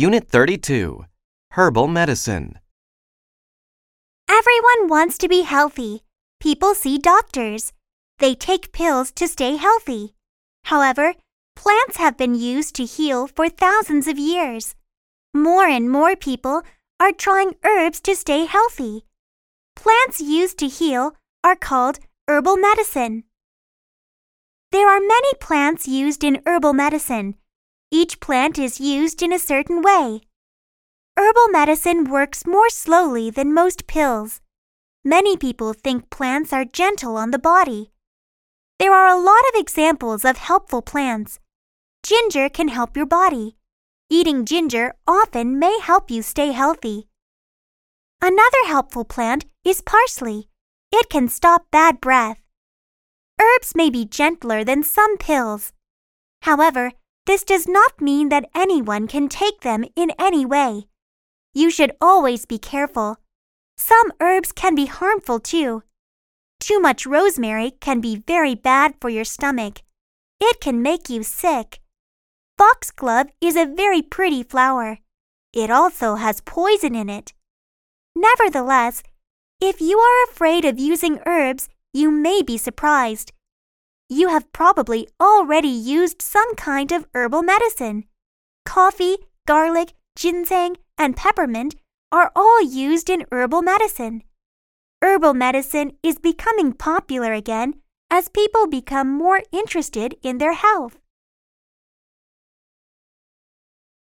Unit 32 Herbal Medicine. Everyone wants to be healthy. People see doctors. They take pills to stay healthy. However, plants have been used to heal for thousands of years. More and more people are trying herbs to stay healthy. Plants used to heal are called herbal medicine. There are many plants used in herbal medicine. Each plant is used in a certain way. Herbal medicine works more slowly than most pills. Many people think plants are gentle on the body. There are a lot of examples of helpful plants. Ginger can help your body. Eating ginger often may help you stay healthy. Another helpful plant is parsley. It can stop bad breath. Herbs may be gentler than some pills. However, this does not mean that anyone can take them in any way. You should always be careful. Some herbs can be harmful too. Too much rosemary can be very bad for your stomach. It can make you sick. Foxglove is a very pretty flower. It also has poison in it. Nevertheless, if you are afraid of using herbs, you may be surprised. You have probably already used some kind of herbal medicine. Coffee, garlic, ginseng, and peppermint are all used in herbal medicine. Herbal medicine is becoming popular again as people become more interested in their health.